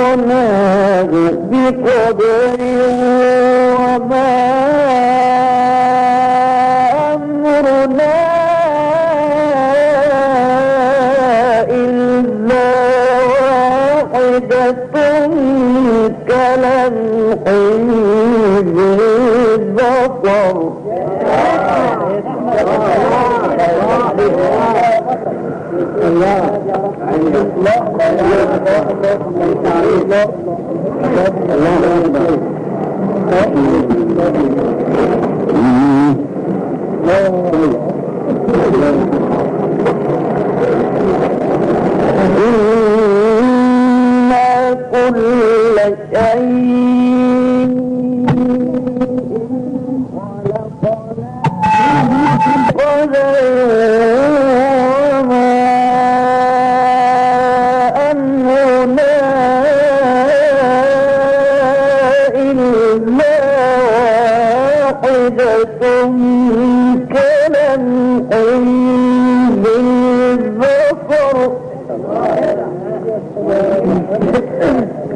وماه بقدر وما أمرنا إلا واحدة كلمح البصر الله. الله الله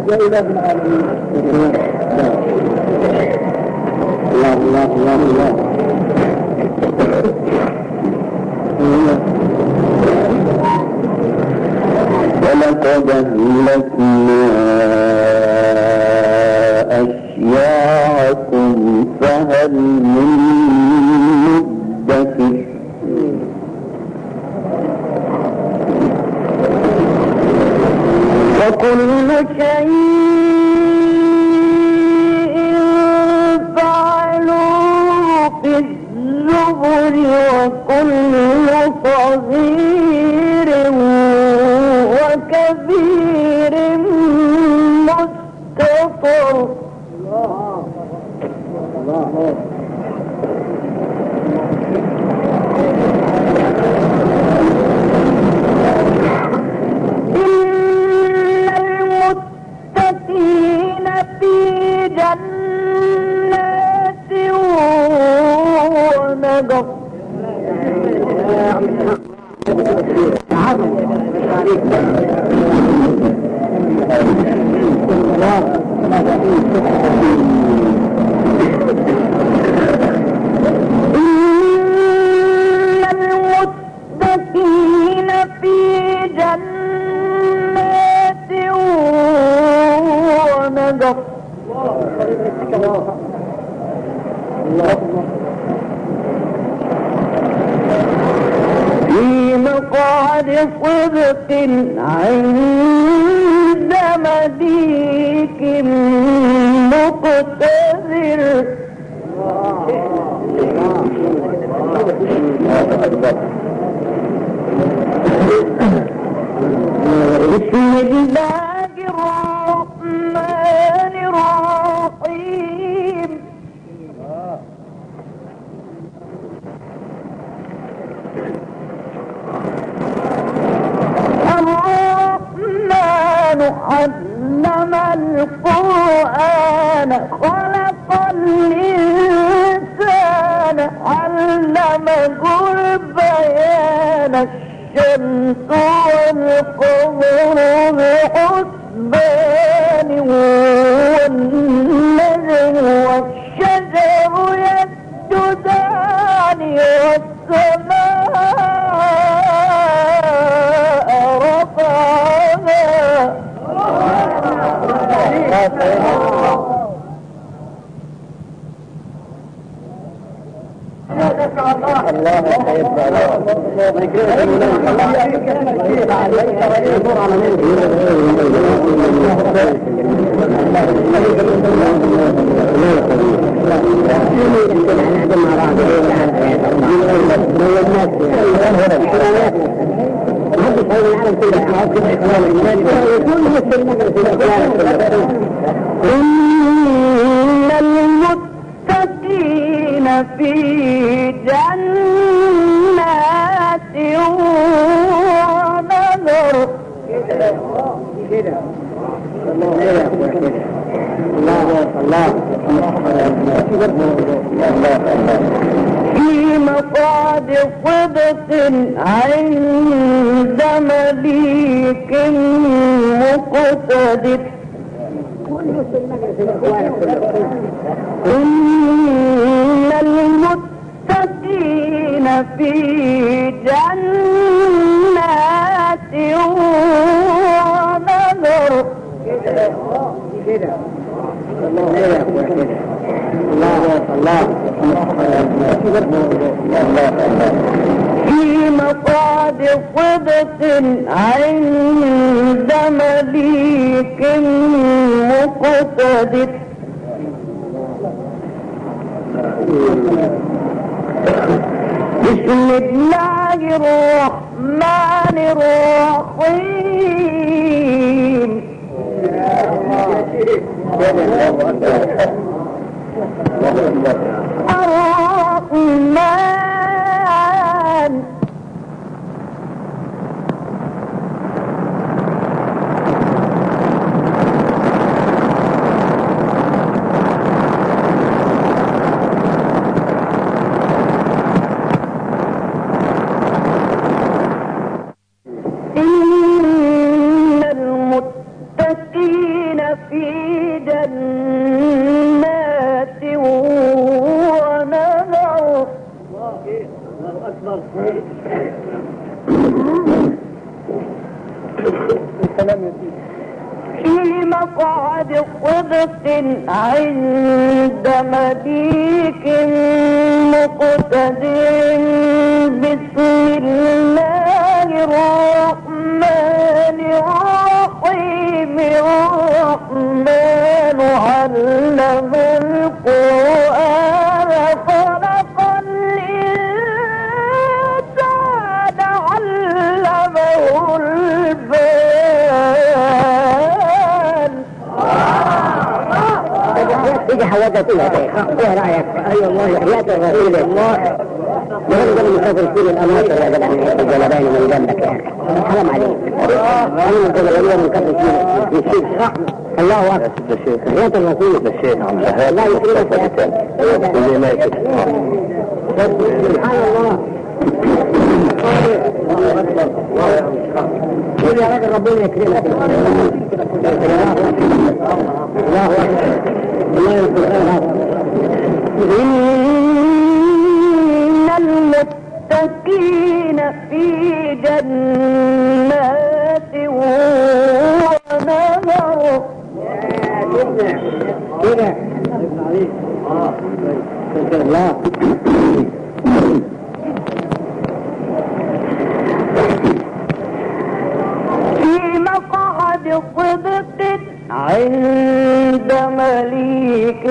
والجائزة في العالمين. الله الله الله الله مليك مقتدر. بسم الله الرحمن الرحيم. الرحمن علم القرآن خلق الإنسان علمه البيان الشمس والقمر بحسبان والنجم الصلاة الله يتبع له ما يكرمك الله. يكرمك عليك يدور على من إن المتقين في جنات ونذر في مقعد صدق عند مليك مقتدر. إن المتقين في جنات ونذر في مقعد صدق عند مليك مقتدر. بسم الله الرحمن الرحيم. الرحمن في مقعد صدق عند مليك مقتدر. بسم الله الرحمن الرحيم. الرحمن علم حواجه كلها إيه رأيك؟ أي والله حياة الرسول الله. يقول قبل مسافر كل الأماكن يا جدع من حتة الجلباني من جنبك يعني. حرام عليك. أنا من الجلبانيه من كفر كيلو يشيل الله أكبر. يا شيخ حياة الرسول. يا شيخ عم جهاد الله يكرمك يا أخي اللي ما سبحان الله. قول يا راجل ربنا يكرمك. الله الله القرآن إن المتقين في جنات ونهر كده. الله في مقعد صدق عند مليك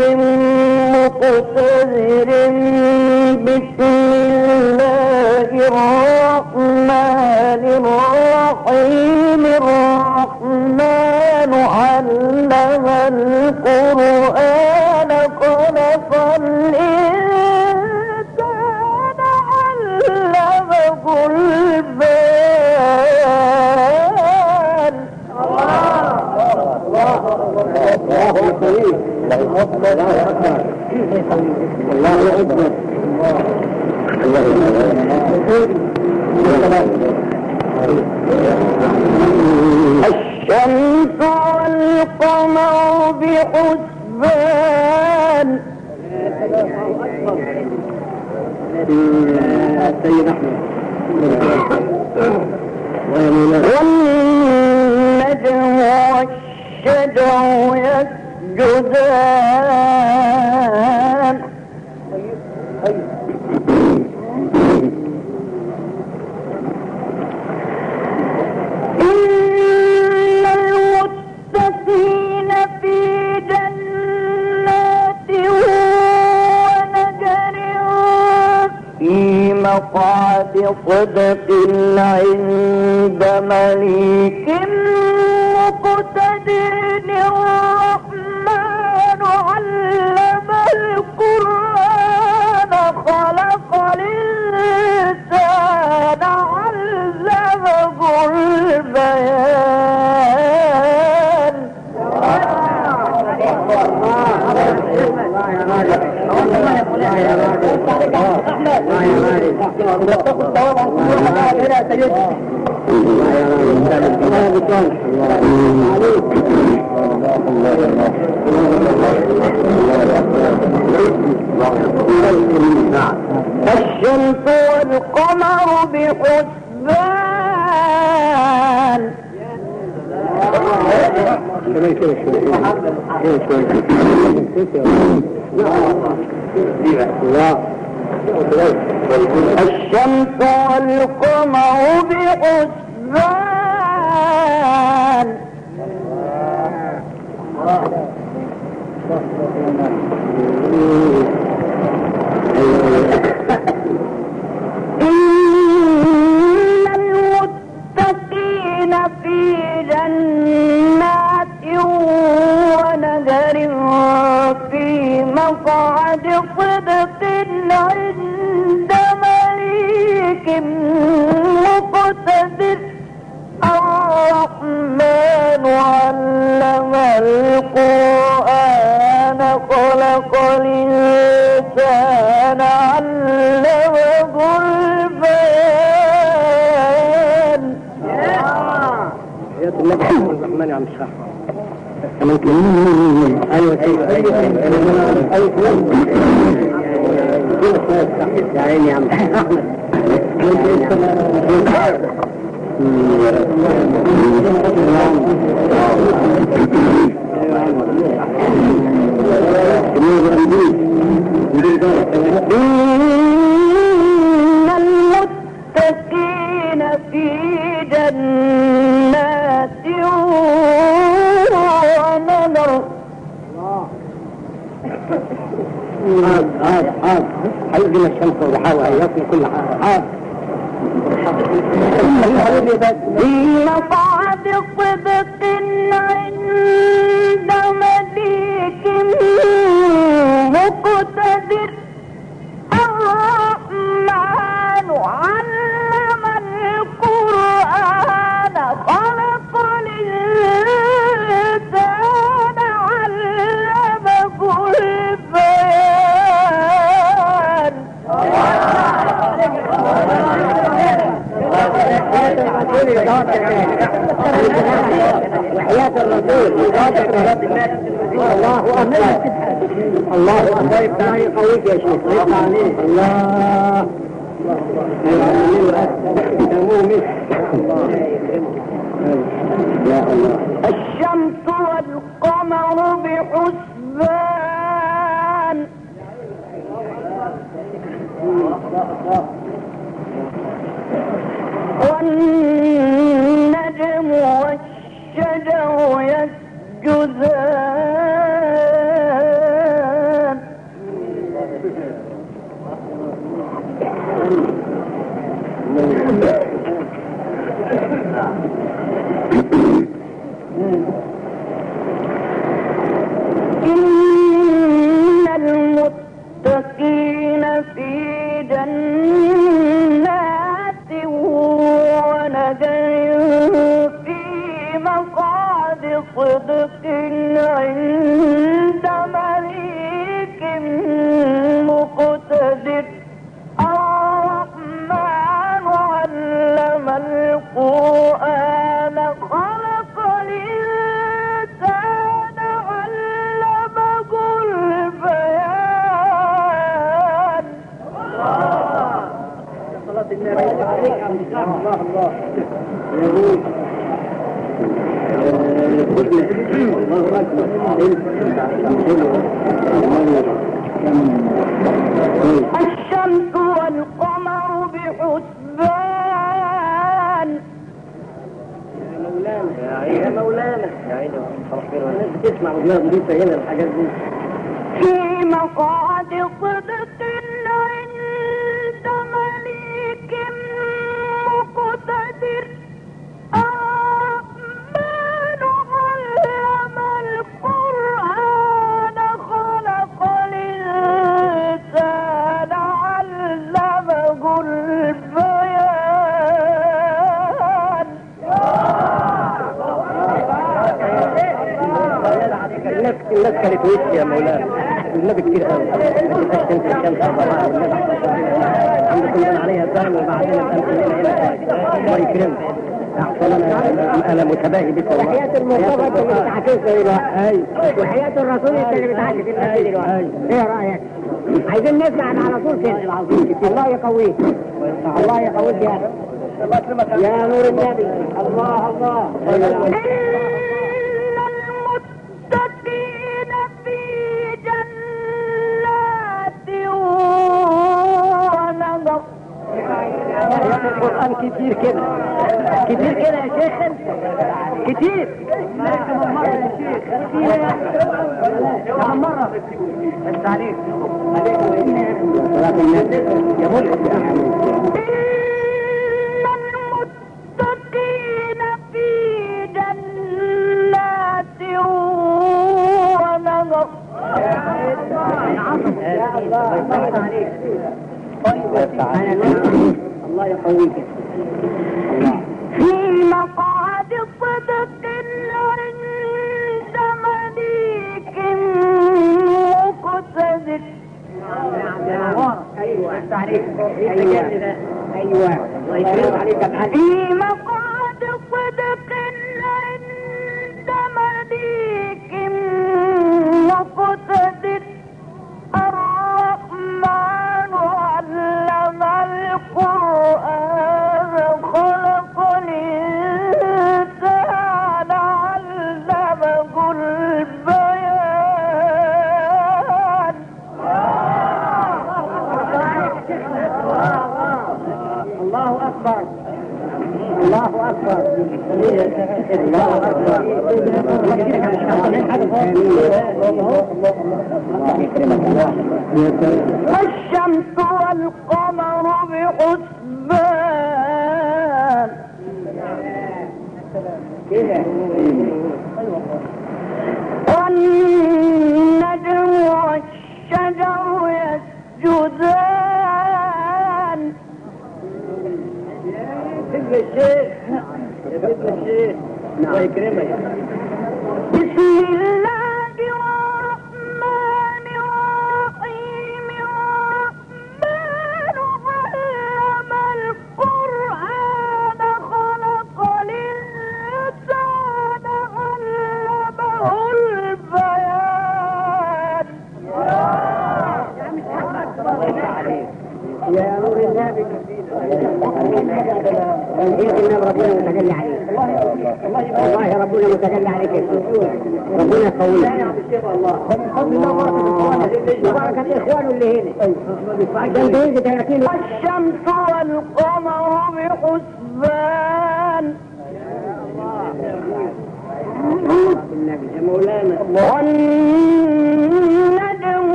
مقتدر بسم الله الرحمن الرحيم. الشمس والقمر بحسبان. الشمس والقمر بحسبان. إن المتقين في جنات ونهر في مقعد صدق عند مليك علم القرآن خلق الإنسان علمه البيان. الرحمن عم الشيخ أيوه أيوه. أيوه أيوه. يا عيني يا عم احمد إن المتقين في جنات ونهر حاضر حاضر حاضر هيجي الشمس وضحاها هيصل كل حاضر في مقعد صدق عند مليك مقتدر وحياة الرسول الله اكبر الله اكبر الله يقويك يا شيخ الله الشمس والقمر بحسبان. والنجم صدق عند مليك مقتدر. الرحمن علم القرآن خلق الإنسان علمه البيان. الشمس والقمر بحسبان. يا مولانا يا عيني تسمع مولانا دي سهلة الحاجات دي في مقعد صدق وش يا مولانا. النبي كتير قوي ما تبقاش تنسى الشمس طبعا الحمد لله عليها الدم وبعدين الله يكرمك. أنا متباهي بك والله. وحياة المصطفى انت اللي بتعكسها دلوقتي. أي. وحياة الرسول انت اللي بتعكس الناس أي. دلوقتي. إيه رأيك؟ عايزين نسمع على طول كده. الله يقويك. الله يقويك يا. يا نور النبي. الله الله. القرآن كتير كده. كتير كده يا شيخ. كتير. مرة يا شيخ كتير كم مرة عليك يا ملك يا إن الله يقويك. في مقعد صدق عند مليك مقتدر. أيوه. أيوه. أيوه. الله عليك. معلم في مقعد صدق عند مليك الشمس والقمر بحسبان هنا ده انت يجي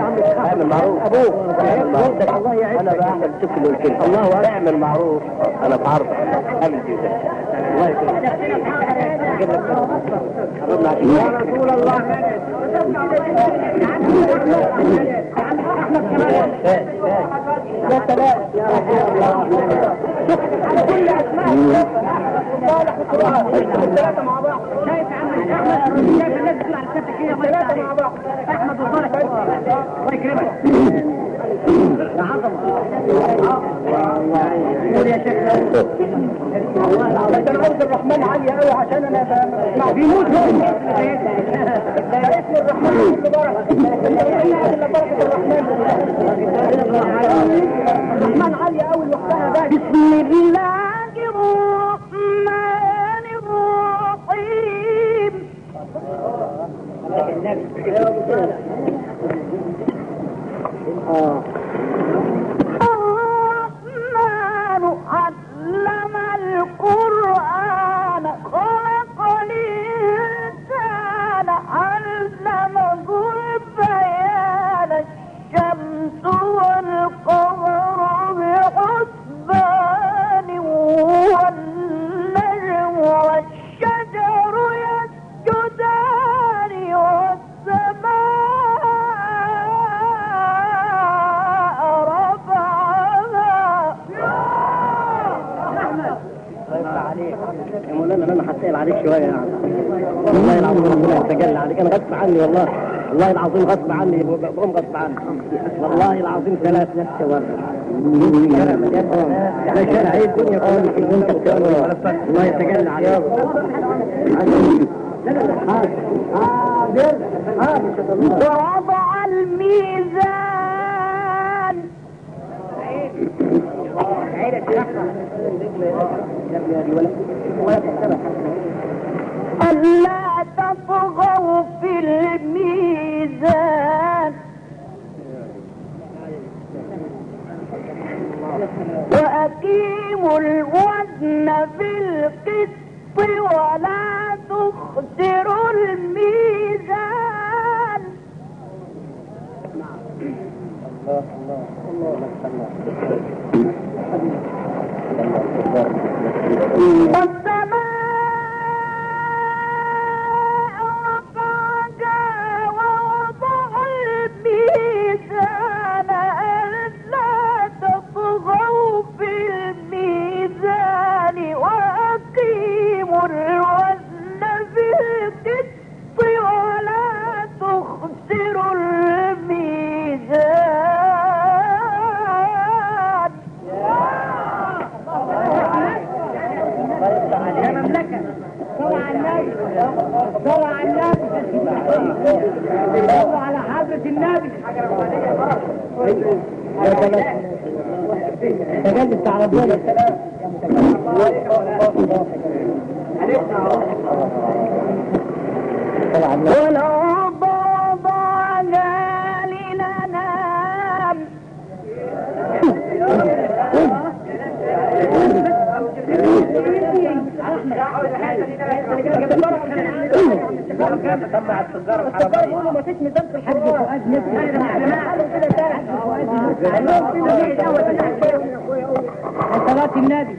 اعمل معروف أبوك أبوك الله يعزك أنا بعمل تكل والكلمة الله اعمل معروف أنا بعرف اعمل وده الله يكرمك يا رسول الله يا سلام يا رسول الله على كل اسماء صالح القران ثلاثة مع بعض شايف عم احمد شايف الناس بتطلع على السبت كده ثلاثة مع بعض احمد وصالح الله يكرمك يا عظمه قول يا شيخ أنا عاوز الرحمن عالية قوي عشان أنا بسمع بيموت هو اسم الرحمن كل بركة الا بركة الرحمن الرحمن عالية قوي لوحدها والله العظيم غصب عني بقوم غصب عني والله العظيم ثلاث نفس ورد ده إيه الدنيا كلها وانت بتقول الله يتجلى عليك ووضع الميزان ألا على حضرة النبي تجلس على ربنا والأرض وضعها للأنام صلاة النبي.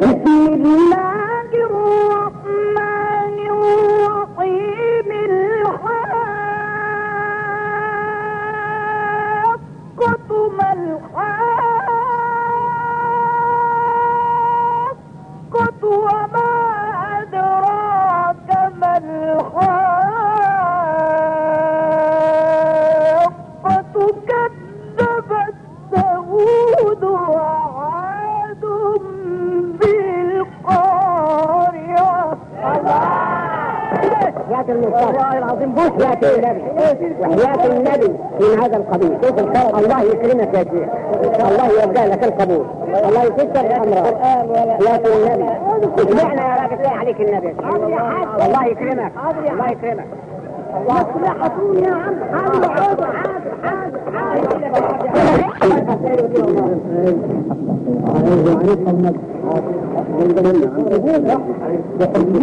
بسم يا الله يوجه لك القبول. الله يكسر الامراض حياة النبي اسمعنا يا راجل عليك النبي. يا. الله يكرمك الله يكرمك. مصلحة يا عم حاضر حاضر حاضر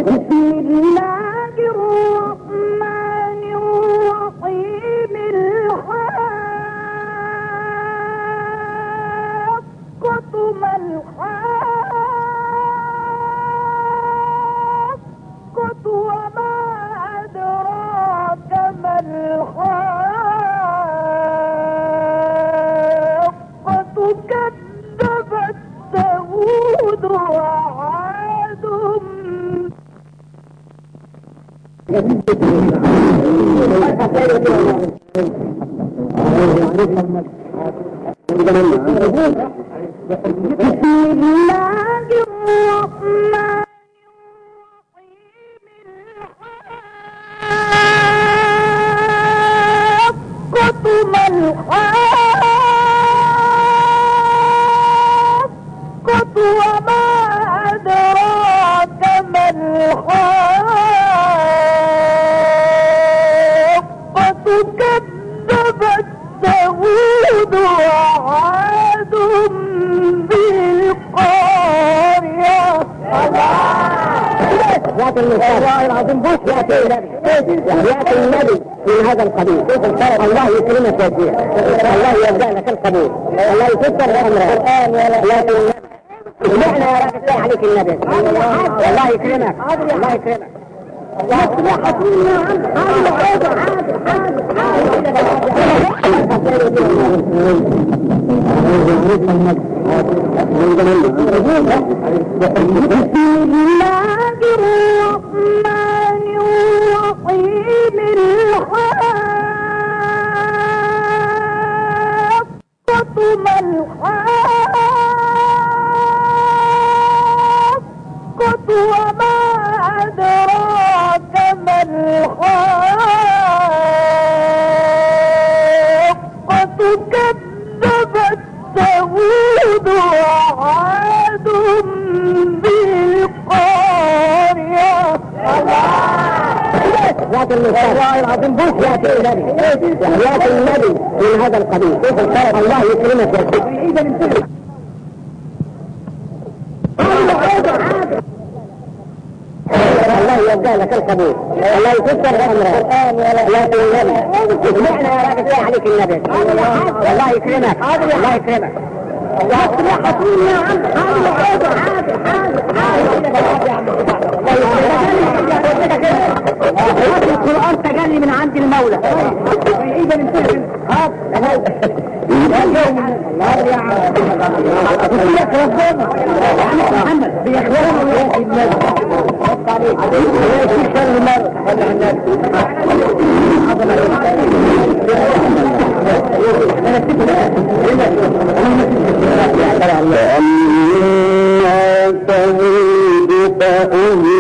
بسم الله بسم الله الله يرجع لك القبول الله يكثر امرك لكن سمعنا يا راجل الله عليك النبي الله يكرمك. الله يكرمك. بسم والله العظيم بص ياتي النبي. ياتي النبي من هذا القبيل. الله يكرمك يا شيخ الله يرجع لك القبول الله يكثر أمرك. لكن النبي. سمعنا يا راجل الله عليك النبي. الله يكرمك. الله يكرمك. مصلحة فينا حاضر القرآن تجلي من عند المولى. محمد بيخبرنا يا الناس فأما ثمود فأهلكوا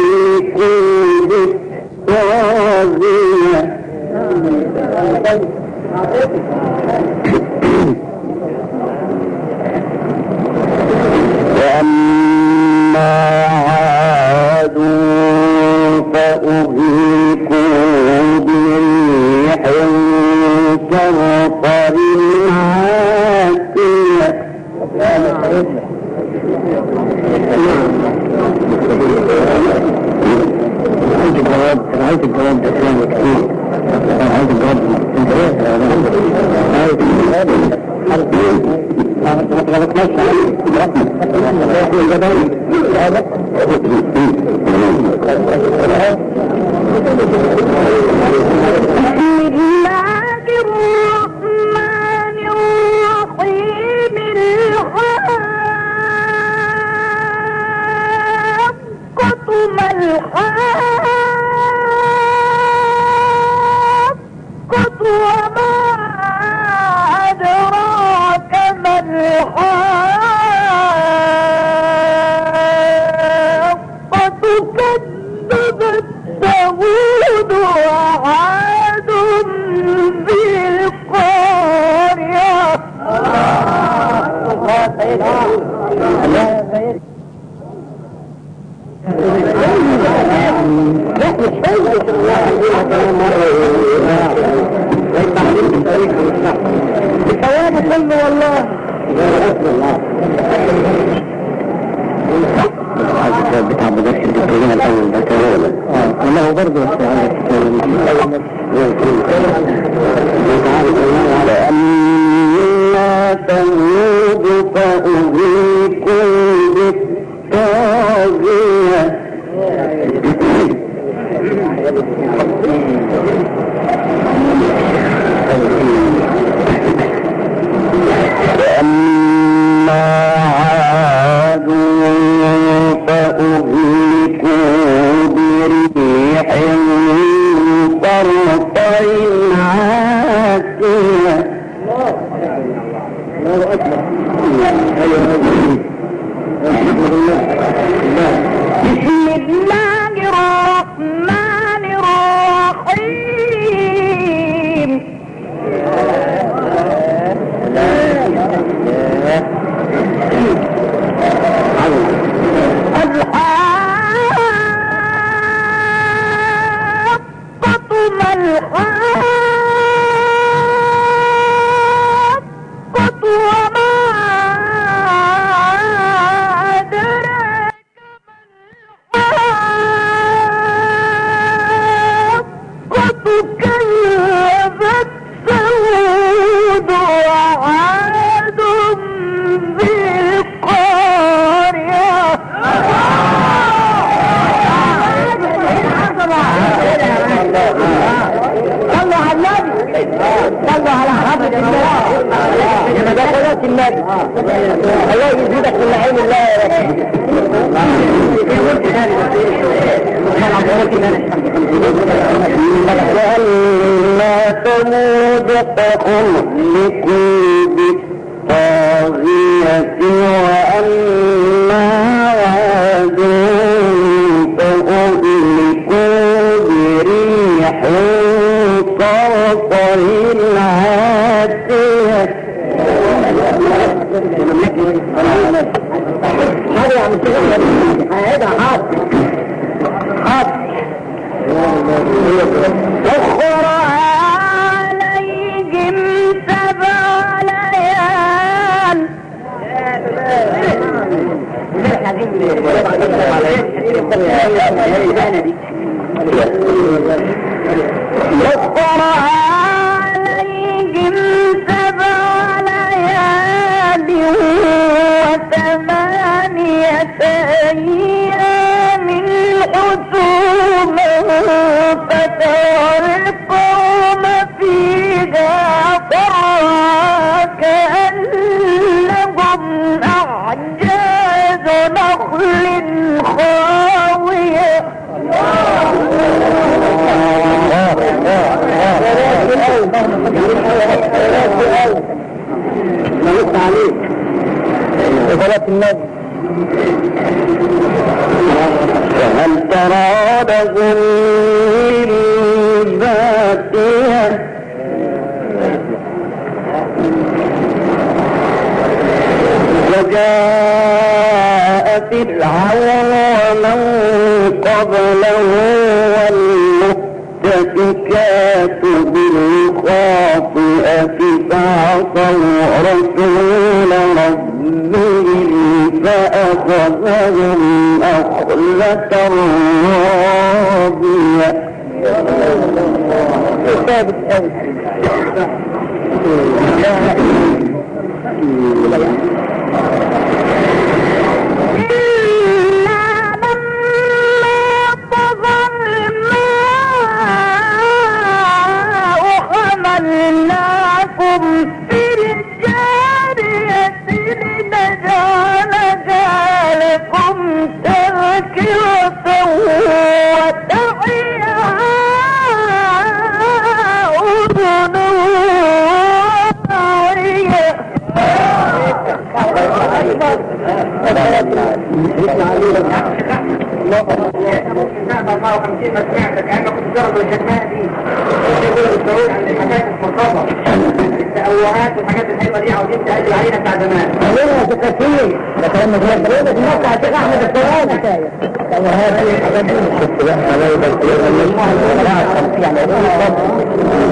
وأما عاد فأهلكوا بريح صرصر عاتية عايز الجواب ده كتير عايز الجواب انت عايز ما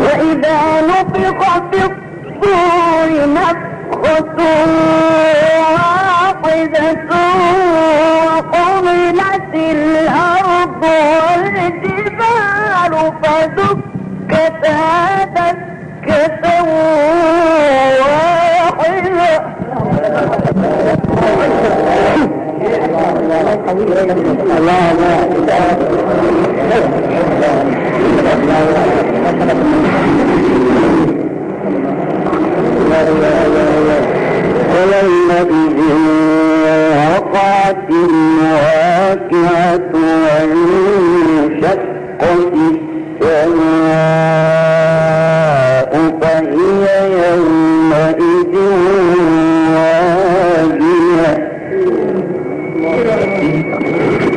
وإذا نفق في الصور نفخة واحدة وقبلت الأرض والجبال فدكتا الله لا والذي あ。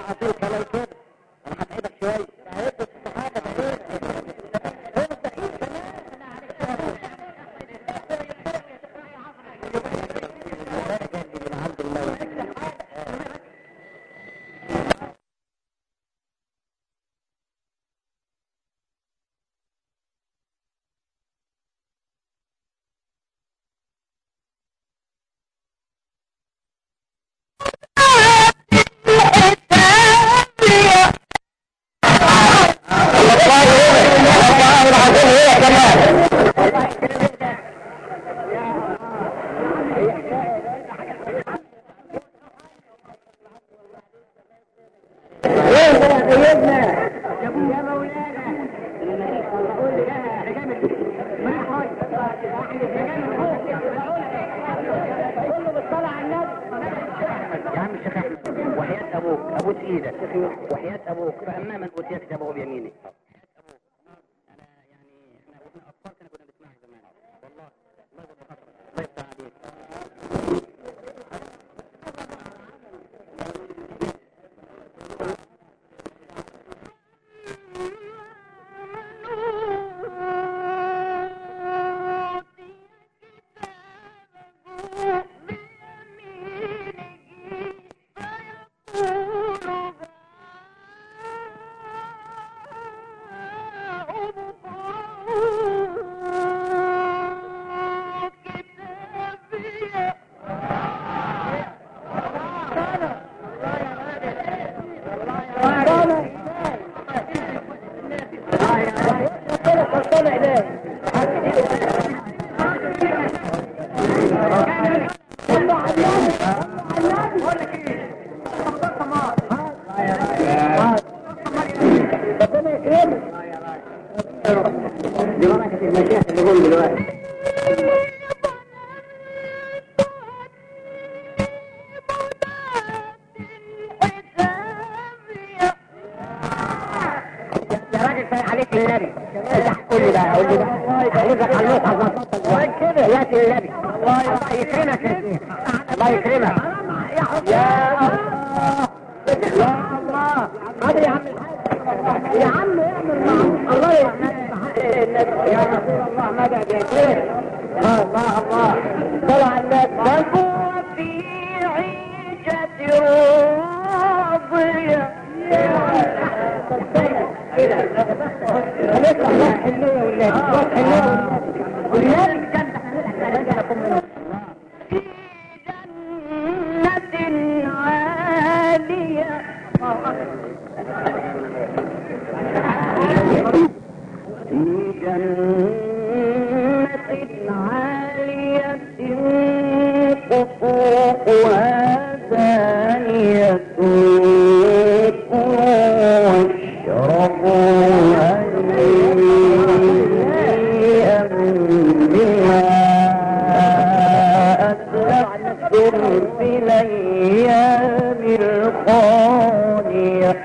العظيم كلام كده أنا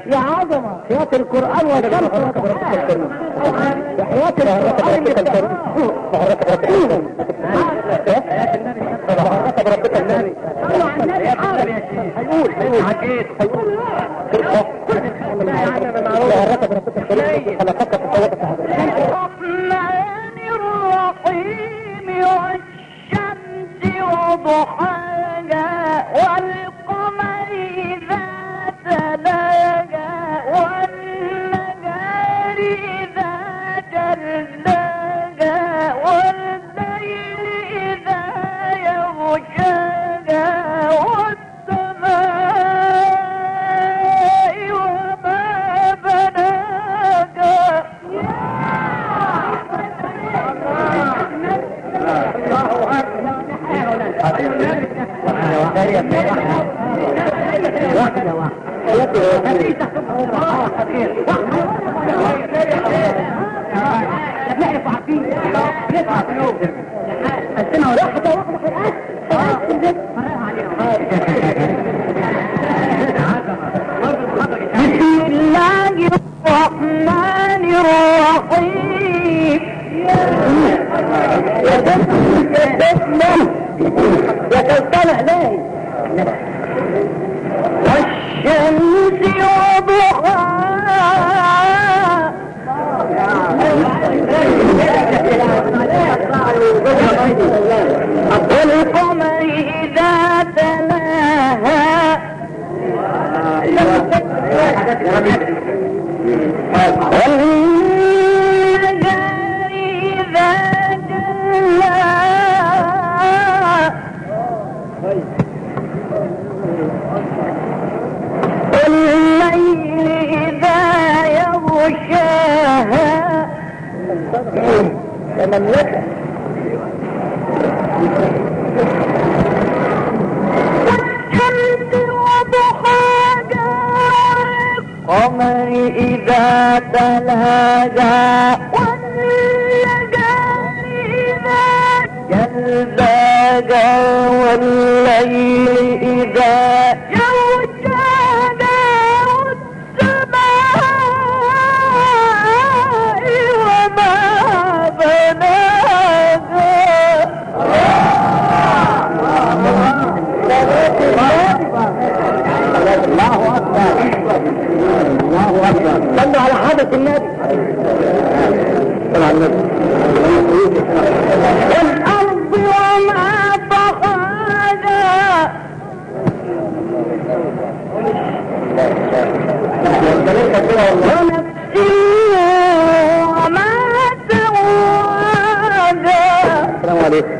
يا عظمة. حياة القرآن والشمس حياة القرآن بحرك حياة الكريم النبي Obrigado. والأرض وما طحاها ونفس وما سواها السلام عليكم